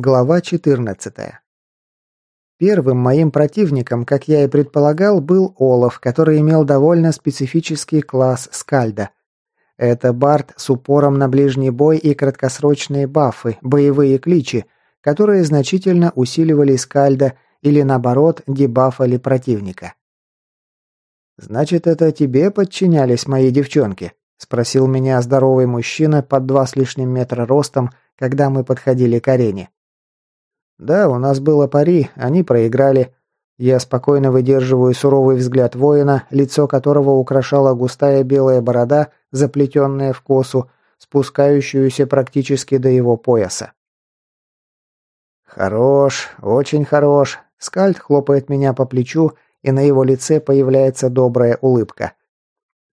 Глава 14. Первым моим противником, как я и предполагал, был Олаф, который имел довольно специфический класс скальда. Это бард с упором на ближний бой и краткосрочные бафы, боевые кличи, которые значительно усиливали скальда или наоборот дебафали противника. «Значит, это тебе подчинялись мои девчонки?» – спросил меня здоровый мужчина под два с лишним метра ростом, когда мы подходили к арене. Да, у нас было пари, они проиграли. Я спокойно выдерживаю суровый взгляд воина, лицо которого украшала густая белая борода, заплетенная в косу, спускающуюся практически до его пояса. «Хорош, очень хорош», — Скальд хлопает меня по плечу, и на его лице появляется добрая улыбка.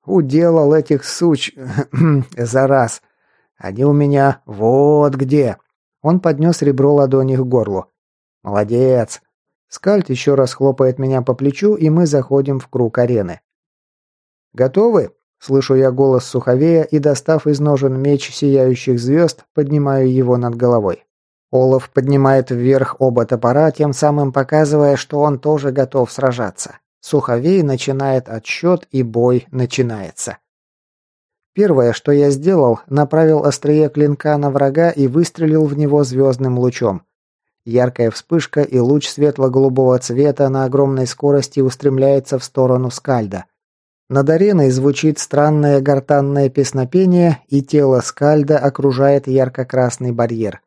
«Уделал этих суч... за раз. Они у меня вот где!» Он поднес ребро ладони к горлу. «Молодец!» Скальд еще раз хлопает меня по плечу, и мы заходим в круг арены. «Готовы?» Слышу я голос Суховея и, достав из ножен меч сияющих звезд, поднимаю его над головой. Олаф поднимает вверх оба топора, тем самым показывая, что он тоже готов сражаться. Суховей начинает отсчет, и бой начинается. Первое, что я сделал, направил острие клинка на врага и выстрелил в него звездным лучом. Яркая вспышка и луч светло-голубого цвета на огромной скорости устремляется в сторону скальда. Над ареной звучит странное гортанное песнопение, и тело скальда окружает ярко-красный барьер.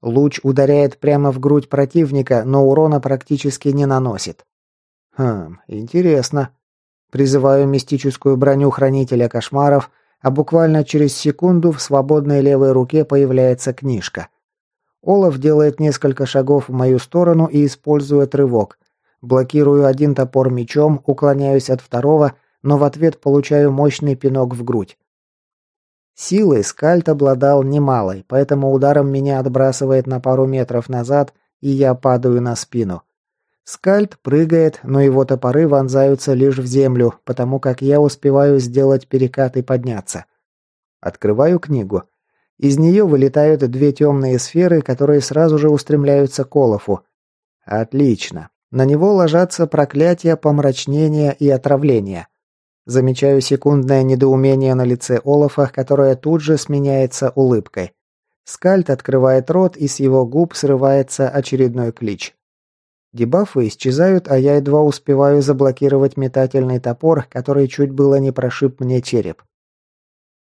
Луч ударяет прямо в грудь противника, но урона практически не наносит. Хм, интересно. Призываю мистическую броню Хранителя Кошмаров – а буквально через секунду в свободной левой руке появляется книжка. Олаф делает несколько шагов в мою сторону и использует рывок. Блокирую один топор мечом, уклоняюсь от второго, но в ответ получаю мощный пинок в грудь. Силой скальт обладал немалой, поэтому ударом меня отбрасывает на пару метров назад, и я падаю на спину. Скальд прыгает, но его топоры вонзаются лишь в землю, потому как я успеваю сделать перекат и подняться. Открываю книгу. Из нее вылетают две темные сферы, которые сразу же устремляются к Олафу. Отлично. На него ложатся проклятия помрачнения и отравления. Замечаю секундное недоумение на лице Олафа, которое тут же сменяется улыбкой. Скальд открывает рот, и с его губ срывается очередной клич. Дебафы исчезают, а я едва успеваю заблокировать метательный топор, который чуть было не прошиб мне череп.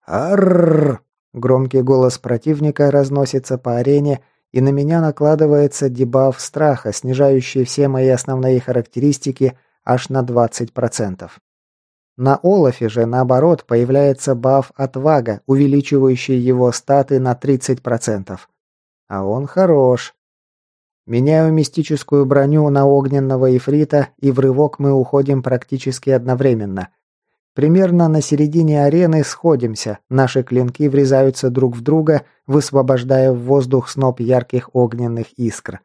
Аррррр! Громкий голос противника разносится по арене, и на меня накладывается дебаф страха, снижающий все мои основные характеристики аж на 20%. На Олафе же, наоборот, появляется баф отвага, увеличивающий его статы на 30%. А он хорош. Меняю мистическую броню на огненного ифрита, и в рывок мы уходим практически одновременно. Примерно на середине арены сходимся, наши клинки врезаются друг в друга, высвобождая в воздух сноп ярких огненных искр.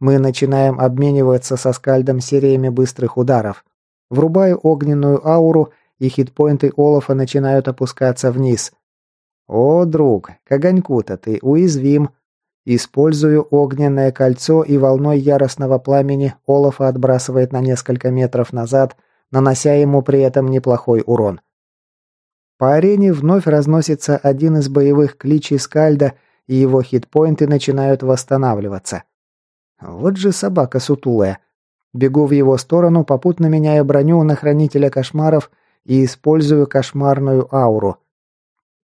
Мы начинаем обмениваться со скальдом сериями быстрых ударов. Врубаю огненную ауру, и хитпоинты Олафа начинают опускаться вниз. «О, друг, к огоньку-то ты уязвим», Использую огненное кольцо и волной яростного пламени Олафа отбрасывает на несколько метров назад, нанося ему при этом неплохой урон. По арене вновь разносится один из боевых кличей Скальда, и его хитпоинты начинают восстанавливаться. Вот же собака сутулая. Бегу в его сторону, попутно меняя броню на хранителя кошмаров и использую кошмарную ауру –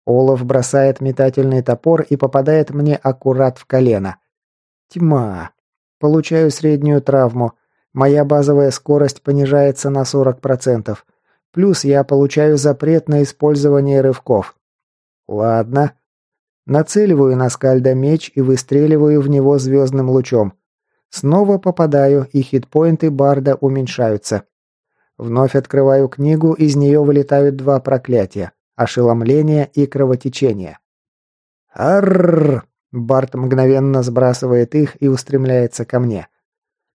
Олаф бросает метательный топор и попадает мне аккурат в колено. Тьма. Получаю среднюю травму. Моя базовая скорость понижается на 40%. Плюс я получаю запрет на использование рывков. Ладно. Нацеливаю на скальда меч и выстреливаю в него звездным лучом. Снова попадаю, и хитпоинты Барда уменьшаются. Вновь открываю книгу, из нее вылетают два проклятия ошеломление и кровотечение. Арррр! Барт мгновенно сбрасывает их и устремляется ко мне.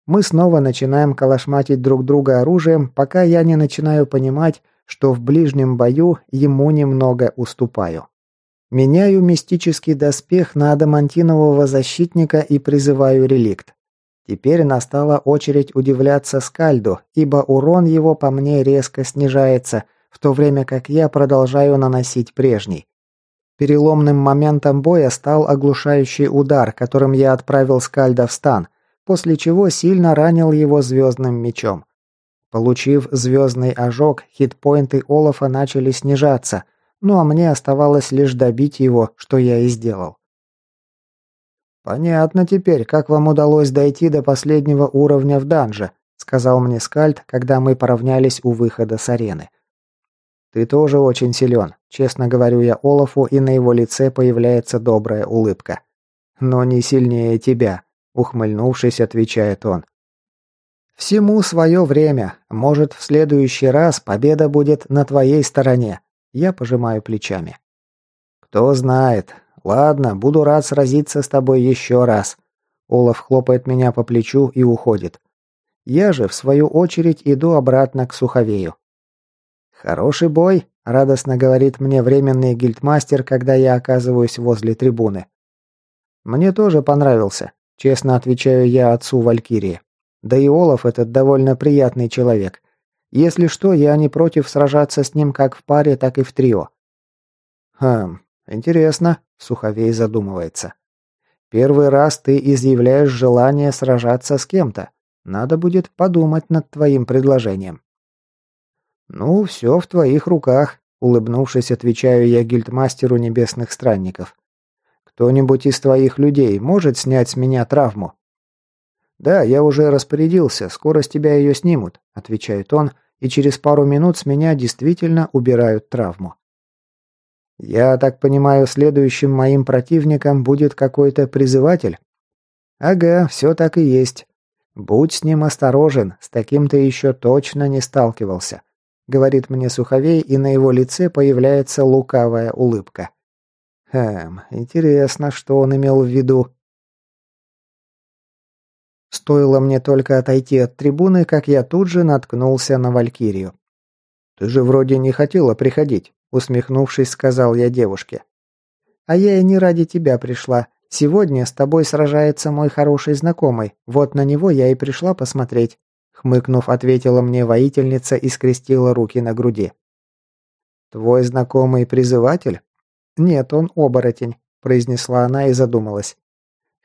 Мы снова начинаем калашматить друг друга оружием, пока я не начинаю понимать, что в ближнем бою ему немного уступаю. Меняю мистический доспех на адамантинового защитника и призываю реликт. Теперь настала очередь удивляться Скальду, ибо урон его по мне резко снижается, в то время как я продолжаю наносить прежний. Переломным моментом боя стал оглушающий удар, которым я отправил Скальда в стан, после чего сильно ранил его звездным мечом. Получив звездный ожог, хитпоинты Олафа начали снижаться, ну а мне оставалось лишь добить его, что я и сделал. «Понятно теперь, как вам удалось дойти до последнего уровня в данже», сказал мне Скальд, когда мы поравнялись у выхода с арены. «Ты тоже очень силен», честно говорю я Олафу, и на его лице появляется добрая улыбка. «Но не сильнее тебя», ухмыльнувшись, отвечает он. «Всему свое время. Может, в следующий раз победа будет на твоей стороне». Я пожимаю плечами. «Кто знает. Ладно, буду рад сразиться с тобой еще раз». Олаф хлопает меня по плечу и уходит. Я же, в свою очередь, иду обратно к Суховею. «Хороший бой», — радостно говорит мне временный гильдмастер, когда я оказываюсь возле трибуны. «Мне тоже понравился», — честно отвечаю я отцу Валькирии. Да и Олаф этот довольно приятный человек. Если что, я не против сражаться с ним как в паре, так и в трио. Хм, интересно, Суховей задумывается. Первый раз ты изъявляешь желание сражаться с кем-то. Надо будет подумать над твоим предложением. Ну, все в твоих руках, улыбнувшись, отвечаю я гильдмастеру небесных странников. Кто-нибудь из твоих людей может снять с меня травму? «Да, я уже распорядился, скоро с тебя ее снимут», – отвечает он, и через пару минут с меня действительно убирают травму. «Я так понимаю, следующим моим противником будет какой-то призыватель?» «Ага, все так и есть. Будь с ним осторожен, с таким ты еще точно не сталкивался», — говорит мне Суховей, и на его лице появляется лукавая улыбка. «Хм, интересно, что он имел в виду». Стоило мне только отойти от трибуны, как я тут же наткнулся на Валькирию. «Ты же вроде не хотела приходить», — усмехнувшись, сказал я девушке. «А я и не ради тебя пришла. Сегодня с тобой сражается мой хороший знакомый. Вот на него я и пришла посмотреть», — хмыкнув, ответила мне воительница и скрестила руки на груди. «Твой знакомый призыватель?» «Нет, он оборотень», — произнесла она и задумалась.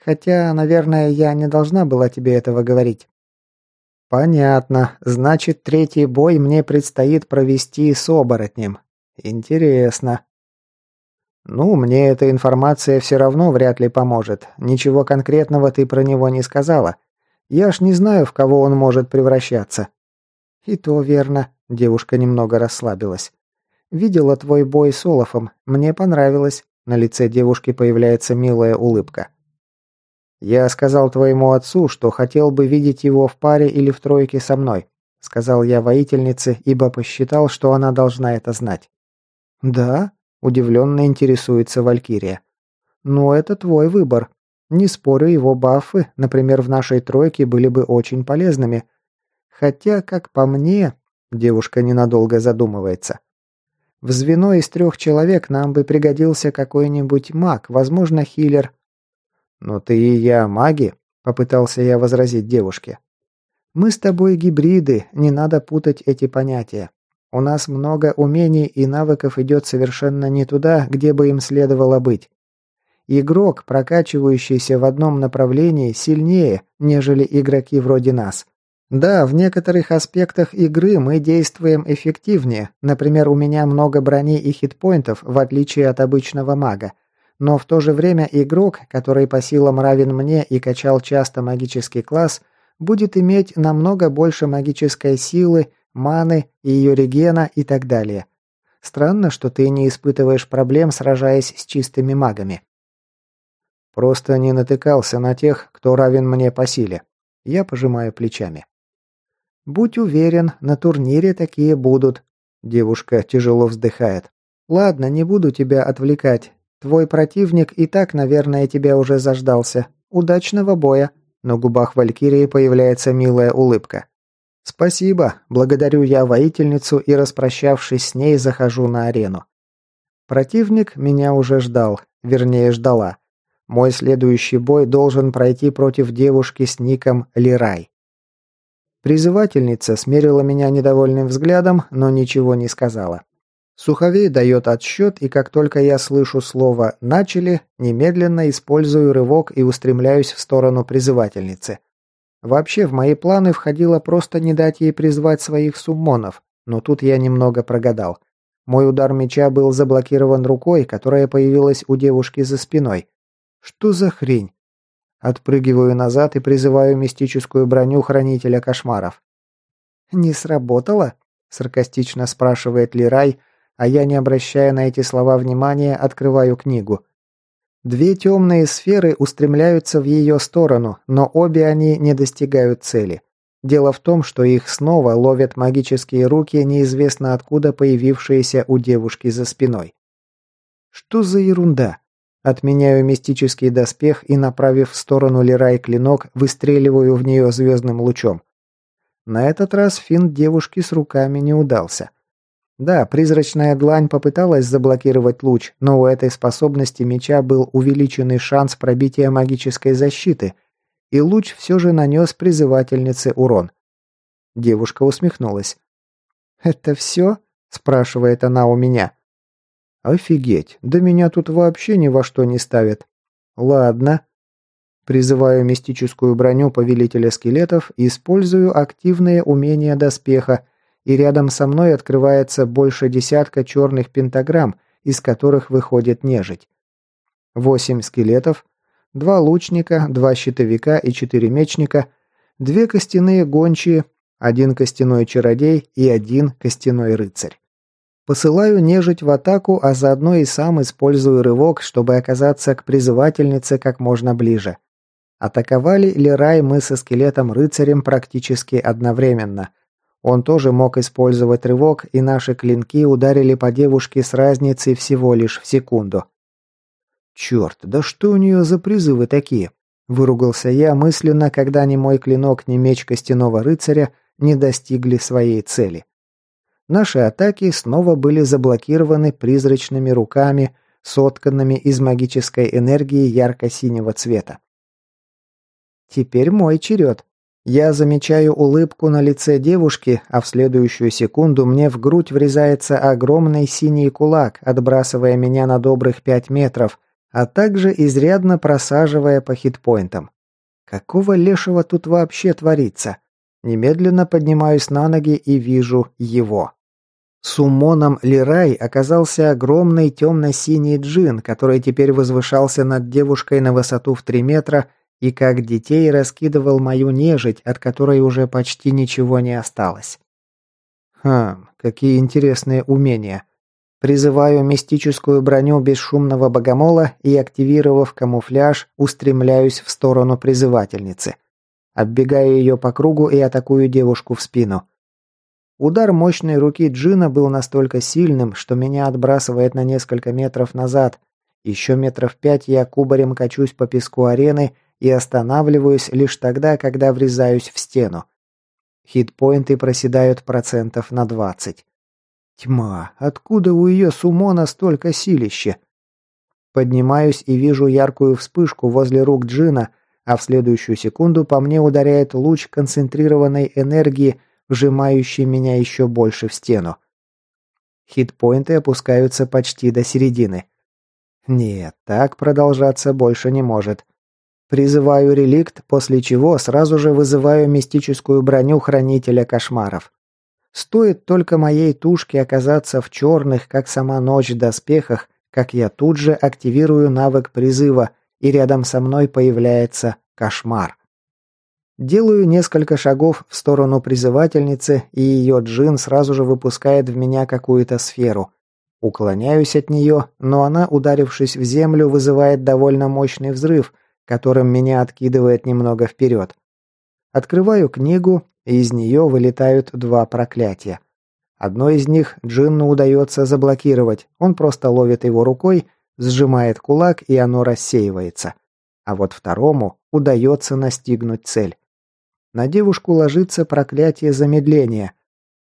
Хотя, наверное, я не должна была тебе этого говорить. Понятно. Значит, третий бой мне предстоит провести с оборотнем. Интересно. Ну, мне эта информация все равно вряд ли поможет. Ничего конкретного ты про него не сказала. Я ж не знаю, в кого он может превращаться. И то верно. Девушка немного расслабилась. Видела твой бой с Олафом. Мне понравилось. На лице девушки появляется милая улыбка. «Я сказал твоему отцу, что хотел бы видеть его в паре или в тройке со мной», сказал я воительнице, ибо посчитал, что она должна это знать. «Да?» – удивленно интересуется Валькирия. «Ну, это твой выбор. Не спорю, его бафы, например, в нашей тройке были бы очень полезными. Хотя, как по мне...» – девушка ненадолго задумывается. «В звено из трех человек нам бы пригодился какой-нибудь маг, возможно, хиллер, «Но ты и я маги», — попытался я возразить девушке. «Мы с тобой гибриды, не надо путать эти понятия. У нас много умений и навыков идет совершенно не туда, где бы им следовало быть. Игрок, прокачивающийся в одном направлении, сильнее, нежели игроки вроде нас. Да, в некоторых аспектах игры мы действуем эффективнее. Например, у меня много брони и хитпоинтов, в отличие от обычного мага но в то же время игрок, который по силам равен мне и качал часто магический класс, будет иметь намного больше магической силы, маны, ее регена и так далее. Странно, что ты не испытываешь проблем, сражаясь с чистыми магами. Просто не натыкался на тех, кто равен мне по силе. Я пожимаю плечами. Будь уверен, на турнире такие будут. Девушка тяжело вздыхает. Ладно, не буду тебя отвлекать. Твой противник и так, наверное, тебя уже заждался. Удачного боя!» На губах Валькирии появляется милая улыбка. «Спасибо!» – благодарю я воительницу и, распрощавшись с ней, захожу на арену. Противник меня уже ждал, вернее ждала. Мой следующий бой должен пройти против девушки с ником Лирай. Призывательница смерила меня недовольным взглядом, но ничего не сказала. Суховей дает отсчет, и как только я слышу слово «начали», немедленно использую рывок и устремляюсь в сторону призывательницы. Вообще, в мои планы входило просто не дать ей призвать своих суммонов, но тут я немного прогадал. Мой удар меча был заблокирован рукой, которая появилась у девушки за спиной. Что за хрень? Отпрыгиваю назад и призываю мистическую броню хранителя кошмаров. «Не сработало?» – саркастично спрашивает Лирай, а я, не обращая на эти слова внимания, открываю книгу. Две темные сферы устремляются в ее сторону, но обе они не достигают цели. Дело в том, что их снова ловят магические руки, неизвестно откуда появившиеся у девушки за спиной. Что за ерунда? Отменяю мистический доспех и, направив в сторону Лерай клинок, выстреливаю в нее звездным лучом. На этот раз финт девушки с руками не удался. Да, призрачная длань попыталась заблокировать луч, но у этой способности меча был увеличенный шанс пробития магической защиты, и луч все же нанес призывательнице урон. Девушка усмехнулась. «Это все?» – спрашивает она у меня. «Офигеть, да меня тут вообще ни во что не ставят. Ладно». Призываю мистическую броню повелителя скелетов использую активные умения доспеха – и рядом со мной открывается больше десятка черных пентаграмм, из которых выходит нежить. Восемь скелетов, два лучника, два щитовика и четыре мечника, две костяные гончие, один костяной чародей и один костяной рыцарь. Посылаю нежить в атаку, а заодно и сам использую рывок, чтобы оказаться к призывательнице как можно ближе. Атаковали Лерай мы со скелетом-рыцарем практически одновременно – он тоже мог использовать рывок, и наши клинки ударили по девушке с разницей всего лишь в секунду. «Черт, да что у нее за призывы такие?» Выругался я мысленно, когда ни мой клинок, ни меч костяного рыцаря не достигли своей цели. Наши атаки снова были заблокированы призрачными руками, сотканными из магической энергии ярко-синего цвета. «Теперь мой черед», я замечаю улыбку на лице девушки, а в следующую секунду мне в грудь врезается огромный синий кулак, отбрасывая меня на добрых пять метров, а также изрядно просаживая по хитпоинтам. Какого лешего тут вообще творится? Немедленно поднимаюсь на ноги и вижу его. Сумоном Лирай оказался огромный темно-синий джин, который теперь возвышался над девушкой на высоту в три метра и как детей раскидывал мою нежить, от которой уже почти ничего не осталось. Хм, какие интересные умения. Призываю мистическую броню бесшумного богомола и, активировав камуфляж, устремляюсь в сторону призывательницы. Оббегаю ее по кругу и атакую девушку в спину. Удар мощной руки Джина был настолько сильным, что меня отбрасывает на несколько метров назад. Еще метров пять я кубарем качусь по песку арены и останавливаюсь лишь тогда, когда врезаюсь в стену. Хитпоинты проседают процентов на 20. Тьма, откуда у ее сумона столько силища? Поднимаюсь и вижу яркую вспышку возле рук Джина, а в следующую секунду по мне ударяет луч концентрированной энергии, вжимающий меня еще больше в стену. Хитпоинты опускаются почти до середины. Нет, так продолжаться больше не может. Призываю реликт, после чего сразу же вызываю мистическую броню хранителя кошмаров. Стоит только моей тушке оказаться в черных, как сама ночь, доспехах, как я тут же активирую навык призыва, и рядом со мной появляется кошмар. Делаю несколько шагов в сторону призывательницы, и ее джин сразу же выпускает в меня какую-то сферу. Уклоняюсь от нее, но она, ударившись в землю, вызывает довольно мощный взрыв – которым меня откидывает немного вперед. Открываю книгу, и из нее вылетают два проклятия. Одно из них Джинну удается заблокировать, он просто ловит его рукой, сжимает кулак, и оно рассеивается. А вот второму удается настигнуть цель. На девушку ложится проклятие замедления.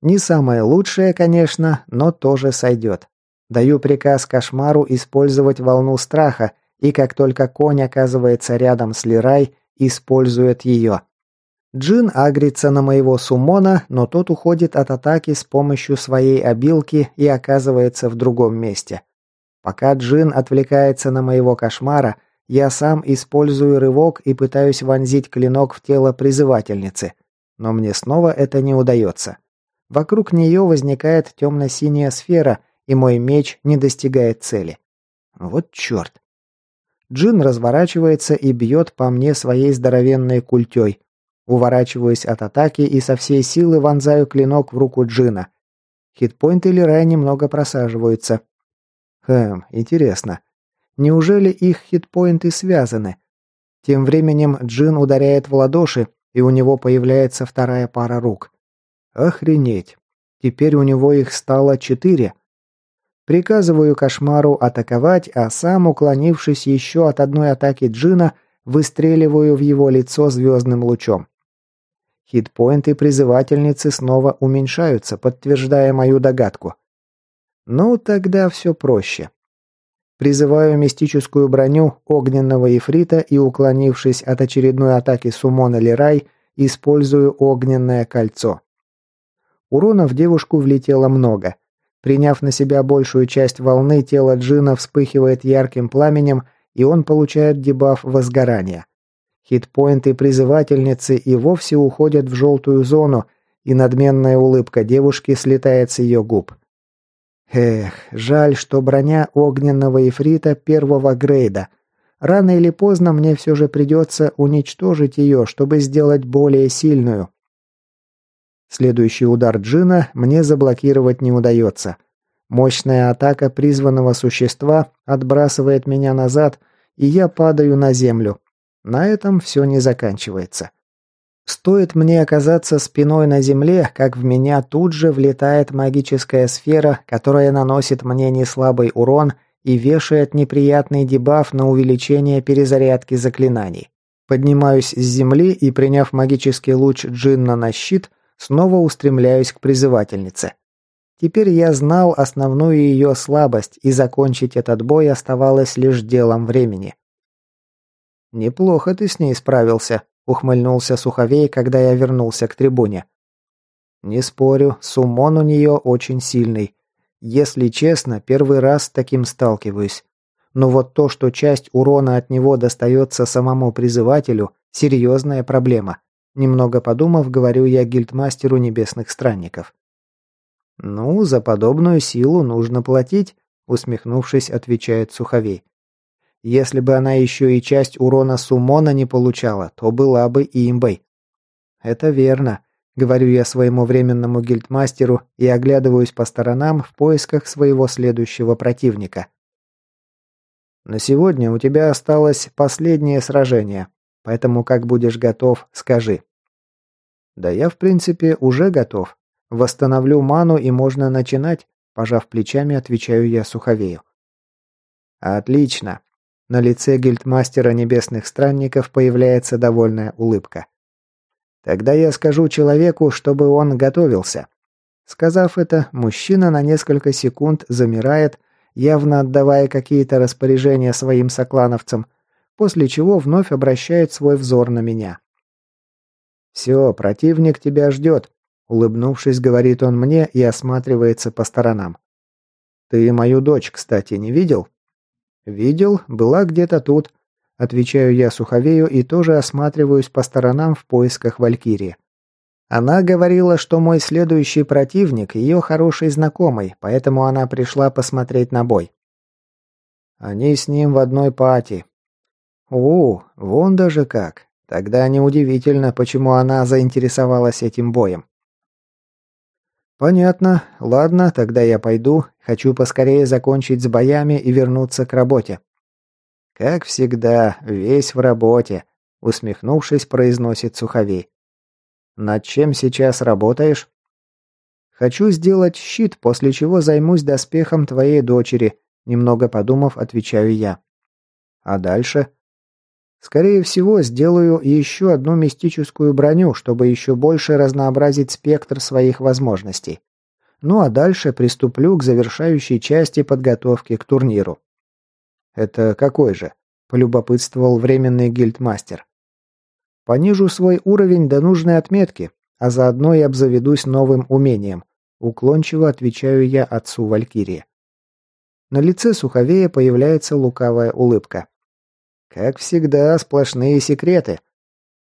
Не самое лучшее, конечно, но тоже сойдет. Даю приказ кошмару использовать волну страха, и как только конь оказывается рядом с Лирай, использует ее. Джин агрится на моего сумона, но тот уходит от атаки с помощью своей обилки и оказывается в другом месте. Пока Джин отвлекается на моего кошмара, я сам использую рывок и пытаюсь вонзить клинок в тело призывательницы. Но мне снова это не удается. Вокруг нее возникает темно-синяя сфера, и мой меч не достигает цели. Вот черт. Джин разворачивается и бьет по мне своей здоровенной культей. Уворачиваюсь от атаки и со всей силы вонзаю клинок в руку Джина. Хитпоинты Лерай немного просаживаются. Хм, интересно. Неужели их хитпоинты связаны? Тем временем Джин ударяет в ладоши, и у него появляется вторая пара рук. Охренеть. Теперь у него их стало четыре. Приказываю кошмару атаковать, а сам, уклонившись еще от одной атаки Джина, выстреливаю в его лицо звездным лучом. Хитпоинты призывательницы снова уменьшаются, подтверждая мою догадку. Ну, тогда все проще. Призываю мистическую броню огненного ифрита и, уклонившись от очередной атаки Сумона Лирай, использую огненное кольцо. Урона в девушку влетело много. Приняв на себя большую часть волны, тело Джина вспыхивает ярким пламенем, и он получает дебаф возгорания. Хитпоинты призывательницы и вовсе уходят в желтую зону, и надменная улыбка девушки слетает с ее губ. Эх, жаль, что броня огненного ифрита первого грейда. Рано или поздно мне все же придется уничтожить ее, чтобы сделать более сильную. Следующий удар Джина мне заблокировать не удается. Мощная атака призванного существа отбрасывает меня назад, и я падаю на землю. На этом все не заканчивается. Стоит мне оказаться спиной на земле, как в меня тут же влетает магическая сфера, которая наносит мне неслабый урон и вешает неприятный дебаф на увеличение перезарядки заклинаний. Поднимаюсь с земли и, приняв магический луч Джинна на щит, снова устремляюсь к призывательнице. Теперь я знал основную ее слабость, и закончить этот бой оставалось лишь делом времени. «Неплохо ты с ней справился», ухмыльнулся Суховей, когда я вернулся к трибуне. Не спорю, суммон у нее очень сильный. Если честно, первый раз с таким сталкиваюсь. Но вот то, что часть урона от него достается самому призывателю, серьезная проблема. Немного подумав, говорю я гильдмастеру небесных странников. «Ну, за подобную силу нужно платить», усмехнувшись, отвечает Суховей. Если бы она еще и часть урона Сумона не получала, то была бы имбой. Это верно, говорю я своему временному гильдмастеру и оглядываюсь по сторонам в поисках своего следующего противника. На сегодня у тебя осталось последнее сражение, поэтому как будешь готов, скажи. Да я, в принципе, уже готов. Восстановлю ману и можно начинать, пожав плечами, отвечаю я Суховею. Отлично. На лице гильдмастера небесных странников появляется довольная улыбка. «Тогда я скажу человеку, чтобы он готовился». Сказав это, мужчина на несколько секунд замирает, явно отдавая какие-то распоряжения своим соклановцам, после чего вновь обращает свой взор на меня. «Все, противник тебя ждет», — улыбнувшись, говорит он мне и осматривается по сторонам. «Ты мою дочь, кстати, не видел?» «Видел, была где-то тут», – отвечаю я Суховею и тоже осматриваюсь по сторонам в поисках Валькирии. Она говорила, что мой следующий противник – ее хороший знакомый, поэтому она пришла посмотреть на бой. Они с ним в одной пати. О, вон даже как. Тогда неудивительно, почему она заинтересовалась этим боем. «Понятно. Ладно, тогда я пойду. Хочу поскорее закончить с боями и вернуться к работе». «Как всегда, весь в работе», — усмехнувшись, произносит Суховей. «Над чем сейчас работаешь?» «Хочу сделать щит, после чего займусь доспехом твоей дочери», — немного подумав, отвечаю я. «А дальше?» Скорее всего, сделаю еще одну мистическую броню, чтобы еще больше разнообразить спектр своих возможностей. Ну а дальше приступлю к завершающей части подготовки к турниру. Это какой же? полюбопытствовал временный гильдмастер. Понижу свой уровень до нужной отметки, а заодно и обзаведусь новым умением. Уклончиво отвечаю я отцу Валькирии. На лице Суховея появляется лукавая улыбка. Как всегда, сплошные секреты.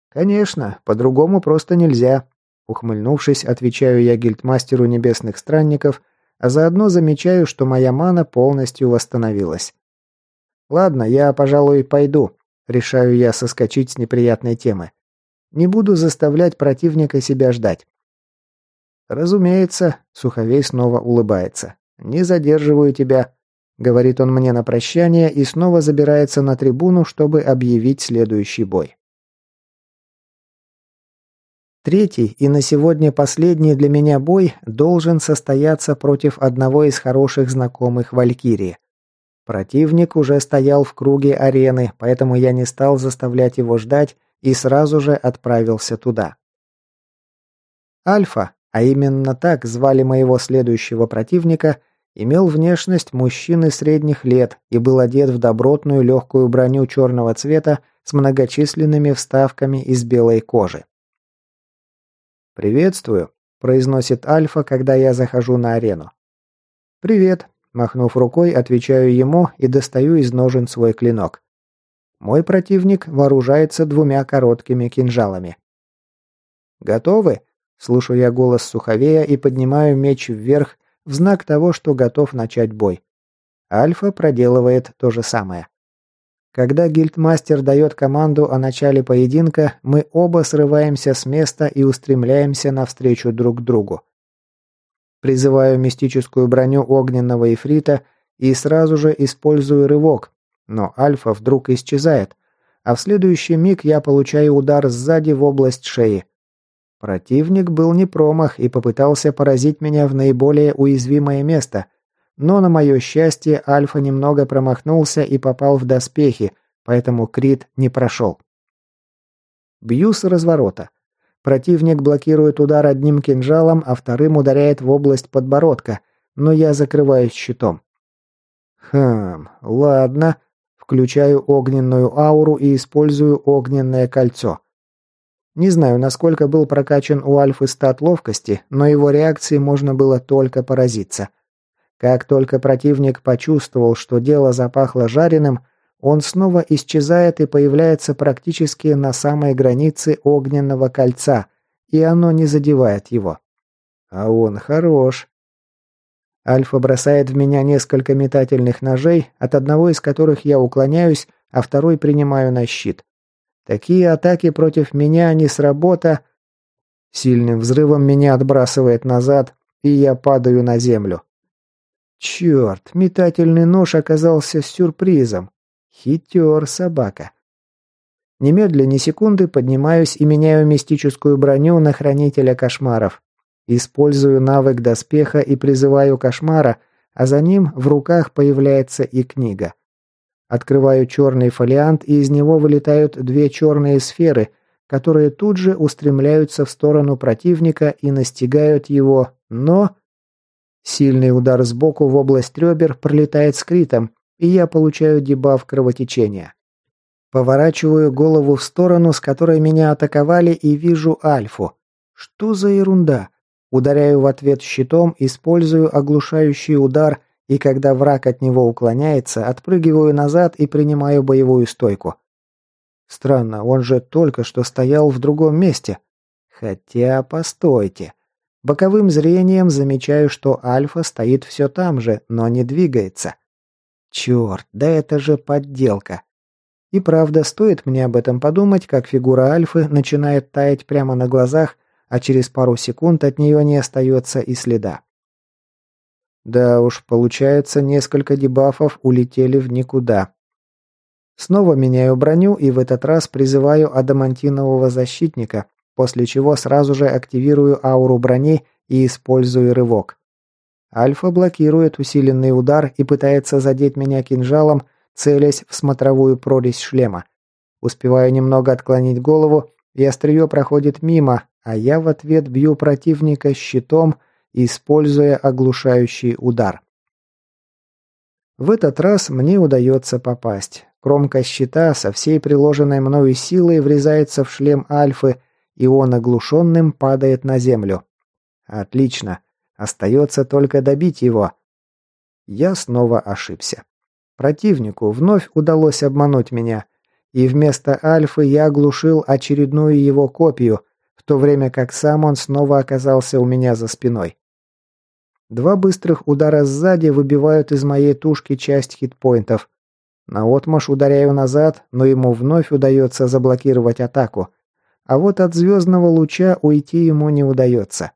Конечно, по-другому просто нельзя. Ухмыльнувшись, отвечаю я гильдмастеру небесных странников, а заодно замечаю, что моя мана полностью восстановилась. Ладно, я, пожалуй, пойду. Решаю я соскочить с неприятной темы. Не буду заставлять противника себя ждать. Разумеется, Суховей снова улыбается. Не задерживаю тебя, говорит он мне на прощание и снова забирается на трибуну, чтобы объявить следующий бой. Третий и на сегодня последний для меня бой должен состояться против одного из хороших знакомых Валькирии. Противник уже стоял в круге арены, поэтому я не стал заставлять его ждать и сразу же отправился туда. Альфа, а именно так звали моего следующего противника, имел внешность мужчины средних лет и был одет в добротную легкую броню черного цвета с многочисленными вставками из белой кожи. «Приветствую», – произносит Альфа, когда я захожу на арену. «Привет», – махнув рукой, отвечаю ему и достаю из ножен свой клинок. Мой противник вооружается двумя короткими кинжалами. «Готовы?» – слышу я голос Суховея и поднимаю меч вверх в знак того, что готов начать бой. Альфа проделывает то же самое. Когда гильдмастер дает команду о начале поединка, мы оба срываемся с места и устремляемся навстречу друг другу. Призываю мистическую броню огненного ифрита и сразу же использую рывок, но альфа вдруг исчезает, а в следующий миг я получаю удар сзади в область шеи. Противник был не промах и попытался поразить меня в наиболее уязвимое место, но на мое счастье Альфа немного промахнулся и попал в доспехи, поэтому крит не прошел. Бью с разворота. Противник блокирует удар одним кинжалом, а вторым ударяет в область подбородка, но я закрываюсь щитом. Хм, ладно. Включаю огненную ауру и использую огненное кольцо. Не знаю, насколько был прокачан у Альфы стат ловкости, но его реакции можно было только поразиться – как только противник почувствовал, что дело запахло жареным, он снова исчезает и появляется практически на самой границе огненного кольца, и оно не задевает его. А он хорош. Альфа бросает в меня несколько метательных ножей, от одного из которых я уклоняюсь, а второй принимаю на щит. Такие атаки против меня не сработа. Сильным взрывом меня отбрасывает назад, и я падаю на землю. Черт, метательный нож оказался сюрпризом. Хитер собака. Немедля ни секунды поднимаюсь и меняю мистическую броню на хранителя кошмаров. Использую навык доспеха и призываю кошмара, а за ним в руках появляется и книга. Открываю черный фолиант, и из него вылетают две черные сферы, которые тут же устремляются в сторону противника и настигают его, но... Сильный удар сбоку в область ребер пролетает с и я получаю дебаф кровотечения. Поворачиваю голову в сторону, с которой меня атаковали, и вижу Альфу. Что за ерунда? Ударяю в ответ щитом, использую оглушающий удар, и когда враг от него уклоняется, отпрыгиваю назад и принимаю боевую стойку. Странно, он же только что стоял в другом месте. Хотя, постойте. Боковым зрением замечаю, что Альфа стоит все там же, но не двигается. Черт, да это же подделка. И правда, стоит мне об этом подумать, как фигура Альфы начинает таять прямо на глазах, а через пару секунд от нее не остается и следа. Да уж, получается, несколько дебафов улетели в никуда. Снова меняю броню и в этот раз призываю адамантинового защитника, после чего сразу же активирую ауру брони и использую рывок. Альфа блокирует усиленный удар и пытается задеть меня кинжалом, целясь в смотровую прорезь шлема. Успеваю немного отклонить голову, и острие проходит мимо, а я в ответ бью противника щитом используя оглушающий удар. В этот раз мне удается попасть. Кромка щита со всей приложенной мною силой врезается в шлем Альфы, и он оглушенным падает на землю. Отлично. Остается только добить его. Я снова ошибся. Противнику вновь удалось обмануть меня, и вместо Альфы я оглушил очередную его копию, в то время как сам он снова оказался у меня за спиной. Два быстрых удара сзади выбивают из моей тушки часть хитпоинтов. Наотмашь ударяю назад, но ему вновь удается заблокировать атаку. А вот от звездного луча уйти ему не удается.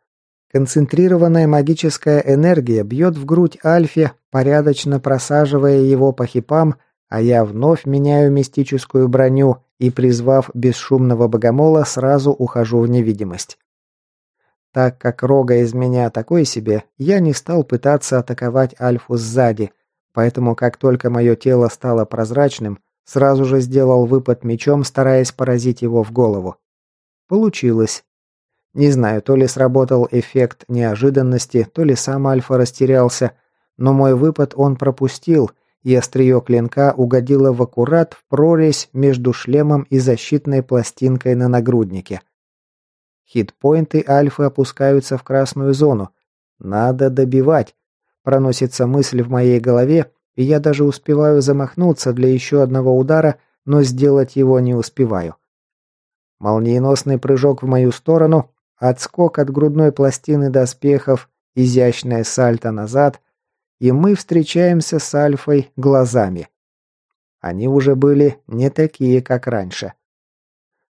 Концентрированная магическая энергия бьет в грудь Альфе, порядочно просаживая его по хипам, а я вновь меняю мистическую броню и, призвав бесшумного богомола, сразу ухожу в невидимость. Так как рога из меня такой себе, я не стал пытаться атаковать Альфу сзади, поэтому как только мое тело стало прозрачным, сразу же сделал выпад мечом, стараясь поразить его в голову. Получилось. Не знаю, то ли сработал эффект неожиданности, то ли сам Альфа растерялся, но мой выпад он пропустил, и острие клинка угодило в аккурат в прорезь между шлемом и защитной пластинкой на нагруднике. Хитпоинты Альфы опускаются в красную зону. Надо добивать. Проносится мысль в моей голове, и я даже успеваю замахнуться для еще одного удара, но сделать его не успеваю. Молниеносный прыжок в мою сторону, Отскок от грудной пластины доспехов, изящное сальто назад, и мы встречаемся с Альфой глазами. Они уже были не такие, как раньше.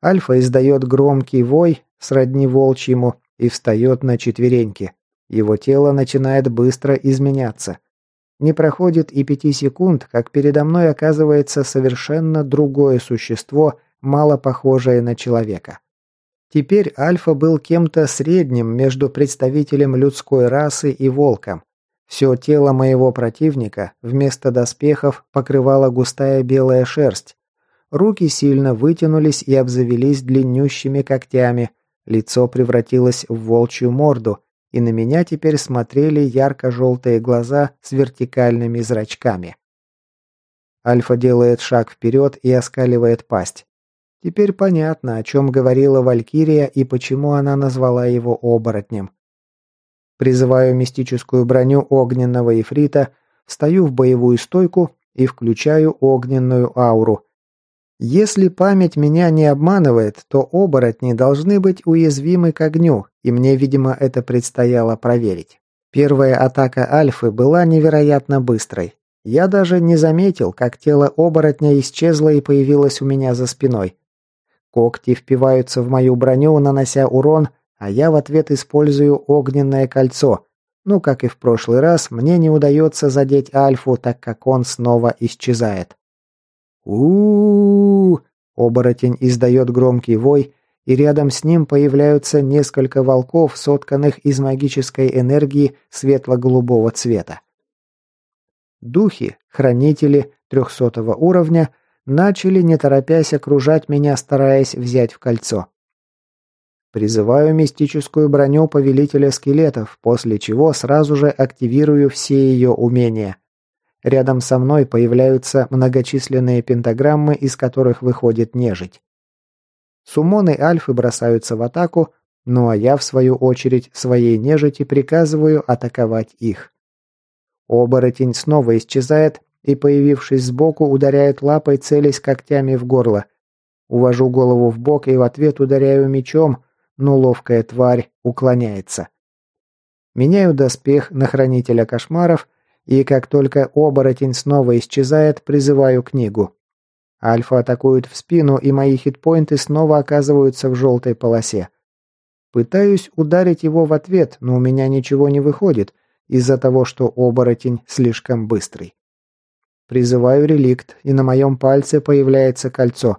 Альфа издает громкий вой, сродни волчьему, и встает на четвереньки. Его тело начинает быстро изменяться. Не проходит и пяти секунд, как передо мной оказывается совершенно другое существо, мало похожее на человека. Теперь Альфа был кем-то средним между представителем людской расы и волком. Все тело моего противника вместо доспехов покрывала густая белая шерсть. Руки сильно вытянулись и обзавелись длиннющими когтями, лицо превратилось в волчью морду, и на меня теперь смотрели ярко-желтые глаза с вертикальными зрачками. Альфа делает шаг вперед и оскаливает пасть. Теперь понятно, о чем говорила Валькирия и почему она назвала его оборотнем. Призываю мистическую броню огненного ифрита, встаю в боевую стойку и включаю огненную ауру. Если память меня не обманывает, то оборотни должны быть уязвимы к огню, и мне, видимо, это предстояло проверить. Первая атака Альфы была невероятно быстрой. Я даже не заметил, как тело оборотня исчезло и появилось у меня за спиной. Когти впиваются в мою броню, нанося урон, а я в ответ использую огненное кольцо. Ну, как и в прошлый раз, мне не удается задеть Альфу, так как он снова исчезает. У Оборотень издает громкий вой, и рядом с ним появляются несколько волков, сотканных из магической энергии светло-голубого цвета. Духи, хранители трехсотого уровня, начали, не торопясь, окружать меня, стараясь взять в кольцо. Призываю мистическую броню повелителя скелетов, после чего сразу же активирую все ее умения. Рядом со мной появляются многочисленные пентаграммы, из которых выходит нежить. Сумоны Альфы бросаются в атаку, ну а я, в свою очередь, своей нежити приказываю атаковать их. Оборотень снова исчезает, и, появившись сбоку, ударяет лапой, целясь когтями в горло. Увожу голову в бок и в ответ ударяю мечом, но ловкая тварь уклоняется. Меняю доспех на хранителя кошмаров, и как только оборотень снова исчезает, призываю книгу. Альфа атакует в спину, и мои хитпоинты снова оказываются в желтой полосе. Пытаюсь ударить его в ответ, но у меня ничего не выходит, из-за того, что оборотень слишком быстрый. Призываю реликт, и на моем пальце появляется кольцо.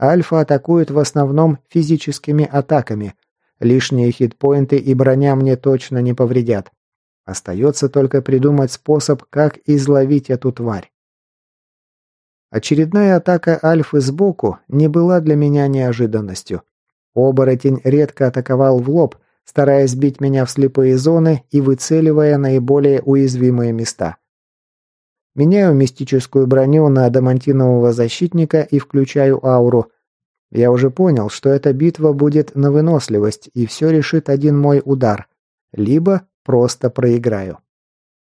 Альфа атакует в основном физическими атаками. Лишние хитпоинты и броня мне точно не повредят. Остается только придумать способ, как изловить эту тварь. Очередная атака Альфы сбоку не была для меня неожиданностью. Оборотень редко атаковал в лоб, стараясь бить меня в слепые зоны и выцеливая наиболее уязвимые места. Меняю мистическую броню на адамантинового защитника и включаю ауру. Я уже понял, что эта битва будет на выносливость, и все решит один мой удар. Либо просто проиграю.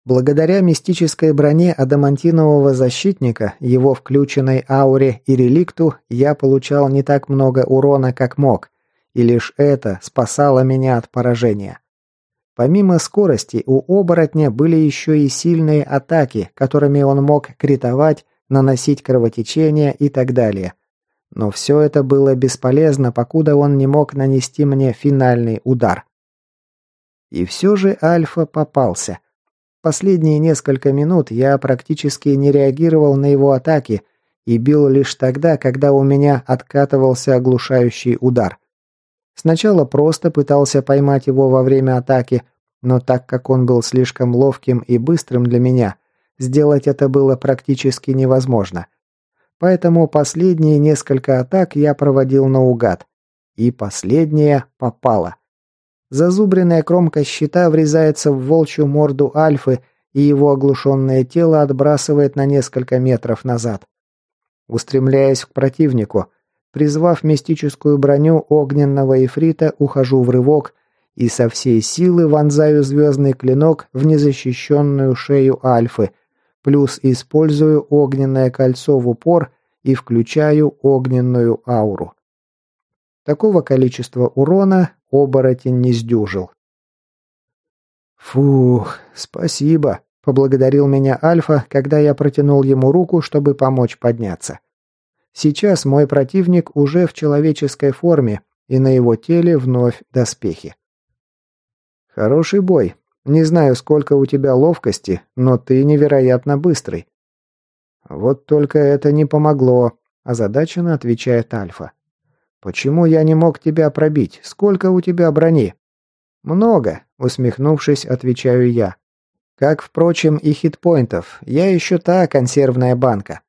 Благодаря мистической броне адамантинового защитника, его включенной ауре и реликту, я получал не так много урона, как мог, и лишь это спасало меня от поражения. Помимо скорости, у оборотня были еще и сильные атаки, которыми он мог критовать, наносить кровотечение и так далее. Но все это было бесполезно, покуда он не мог нанести мне финальный удар. И все же Альфа попался. Последние несколько минут я практически не реагировал на его атаки и бил лишь тогда, когда у меня откатывался оглушающий удар. Сначала просто пытался поймать его во время атаки, но так как он был слишком ловким и быстрым для меня, сделать это было практически невозможно. Поэтому последние несколько атак я проводил наугад. И последняя попала. Зазубренная кромка щита врезается в волчью морду Альфы, и его оглушенное тело отбрасывает на несколько метров назад. Устремляясь к противнику, Призвав мистическую броню огненного эфрита, ухожу в рывок и со всей силы вонзаю звездный клинок в незащищенную шею Альфы, плюс использую огненное кольцо в упор и включаю огненную ауру. Такого количества урона оборотень не сдюжил. «Фух, спасибо», — поблагодарил меня Альфа, когда я протянул ему руку, чтобы помочь подняться. Сейчас мой противник уже в человеческой форме, и на его теле вновь доспехи. Хороший бой. Не знаю, сколько у тебя ловкости, но ты невероятно быстрый. Вот только это не помогло, озадаченно отвечает Альфа. Почему я не мог тебя пробить? Сколько у тебя брони? Много, усмехнувшись, отвечаю я. Как, впрочем, и хитпоинтов. Я еще та консервная банка.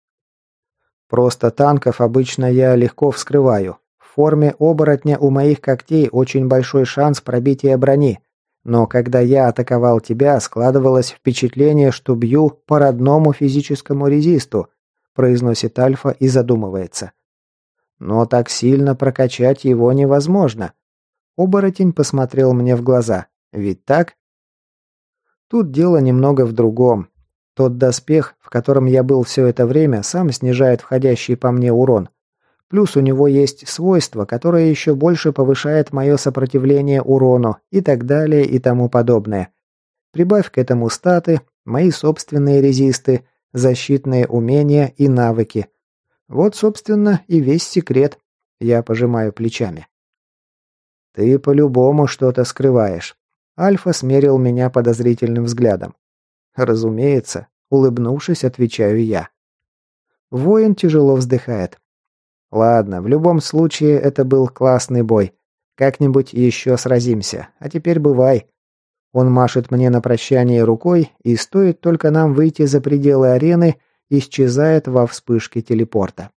Просто танков обычно я легко вскрываю. В форме оборотня у моих когтей очень большой шанс пробития брони. Но когда я атаковал тебя, складывалось впечатление, что бью по родному физическому резисту, произносит Альфа и задумывается. Но так сильно прокачать его невозможно. Оборотень посмотрел мне в глаза. Ведь так? Тут дело немного в другом. Тот доспех, в котором я был все это время, сам снижает входящий по мне урон. Плюс у него есть свойство, которое еще больше повышает мое сопротивление урону и так далее и тому подобное. Прибавь к этому статы, мои собственные резисты, защитные умения и навыки. Вот, собственно, и весь секрет. Я пожимаю плечами. Ты по-любому что-то скрываешь. Альфа смерил меня подозрительным взглядом. «Разумеется», — улыбнувшись, отвечаю я. Воин тяжело вздыхает. «Ладно, в любом случае это был классный бой. Как-нибудь еще сразимся. А теперь бывай». Он машет мне на прощание рукой, и стоит только нам выйти за пределы арены, исчезает во вспышке телепорта.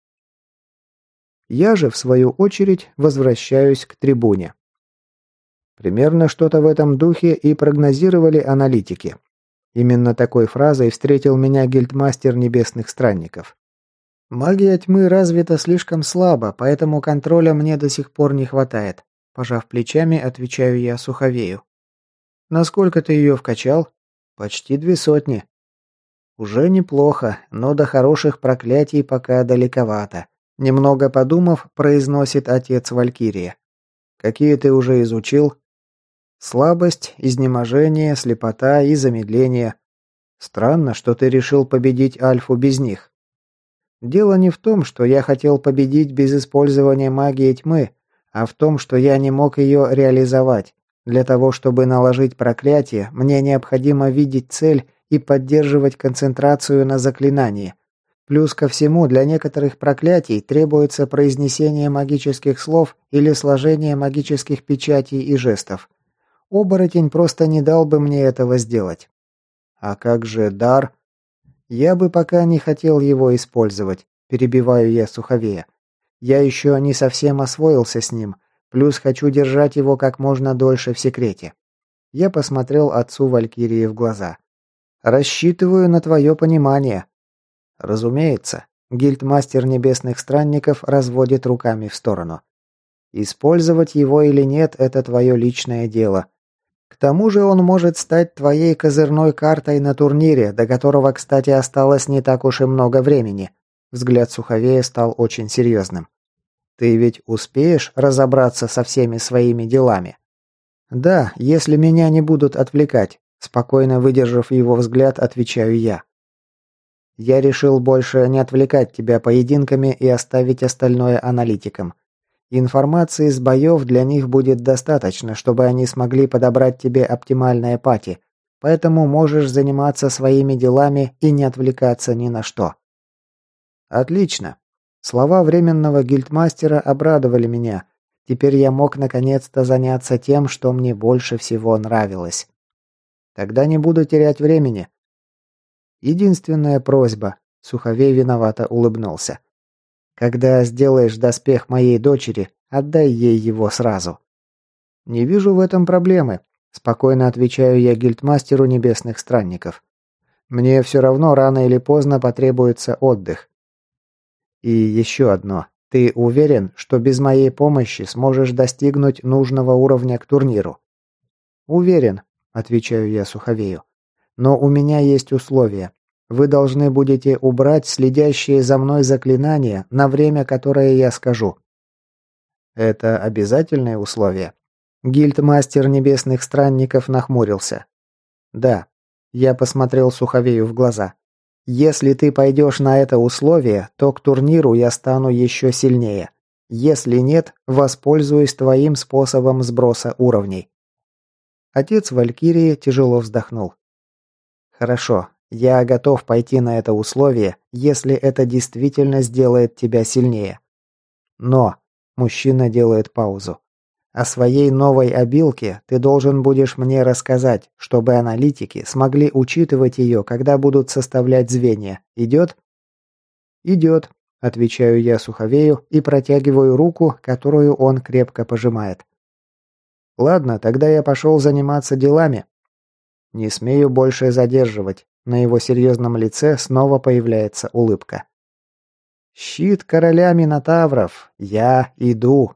Я же, в свою очередь, возвращаюсь к трибуне. Примерно что-то в этом духе и прогнозировали аналитики. Именно такой фразой встретил меня гильдмастер небесных странников. Магия тьмы развита слишком слабо, поэтому контроля мне до сих пор не хватает. Пожав плечами, отвечаю я Суховею. Насколько ты ее вкачал? Почти две сотни. Уже неплохо, но до хороших проклятий пока далековато. Немного подумав, произносит отец Валькирия. Какие ты уже изучил? Слабость, изнеможение, слепота и замедление. Странно, что ты решил победить Альфу без них. Дело не в том, что я хотел победить без использования магии тьмы, а в том, что я не мог ее реализовать. Для того, чтобы наложить проклятие, мне необходимо видеть цель и поддерживать концентрацию на заклинании. Плюс ко всему, для некоторых проклятий требуется произнесение магических слов или сложение магических печатей и жестов. Оборотень просто не дал бы мне этого сделать. А как же дар? Я бы пока не хотел его использовать, перебиваю я Суховея. Я еще не совсем освоился с ним, Плюс хочу держать его как можно дольше в секрете. Я посмотрел отцу Валькирии в глаза. Рассчитываю на твое понимание. Разумеется. Гильдмастер Небесных Странников разводит руками в сторону. Использовать его или нет – это твое личное дело. К тому же он может стать твоей козырной картой на турнире, до которого, кстати, осталось не так уж и много времени. Взгляд Суховея стал очень серьезным. Ты ведь успеешь разобраться со всеми своими делами? Да, если меня не будут отвлекать, спокойно выдержав его взгляд, отвечаю я. Я решил больше не отвлекать тебя поединками и оставить остальное аналитикам. Информации с боев для них будет достаточно, чтобы они смогли подобрать тебе оптимальное пати, поэтому можешь заниматься своими делами и не отвлекаться ни на что. Отлично. Слова временного гильдмастера обрадовали меня. Теперь я мог наконец-то заняться тем, что мне больше всего нравилось. Тогда не буду терять времени. Единственная просьба. Суховей виновато улыбнулся. Когда сделаешь доспех моей дочери, отдай ей его сразу. Не вижу в этом проблемы, спокойно отвечаю я гильдмастеру небесных странников. Мне все равно рано или поздно потребуется отдых. И еще одно. Ты уверен, что без моей помощи сможешь достигнуть нужного уровня к турниру? Уверен, отвечаю я Суховею. Но у меня есть условия. Вы должны будете убрать следящие за мной заклинания на время, которое я скажу. Это обязательное условие. Гильдмастер небесных странников нахмурился. Да. Я посмотрел Суховею в глаза. Если ты пойдешь на это условие, то к турниру я стану еще сильнее. Если нет, воспользуюсь твоим способом сброса уровней. Отец Валькирии тяжело вздохнул. Хорошо, я готов пойти на это условие, если это действительно сделает тебя сильнее. Но мужчина делает паузу. О своей новой обилке ты должен будешь мне рассказать, чтобы аналитики смогли учитывать ее, когда будут составлять звенья. Идет?» «Идет», – отвечаю я Суховею и протягиваю руку, которую он крепко пожимает. «Ладно, тогда я пошел заниматься делами». Не смею больше задерживать. На его серьезном лице снова появляется улыбка. «Щит короля Минотавров! Я иду!»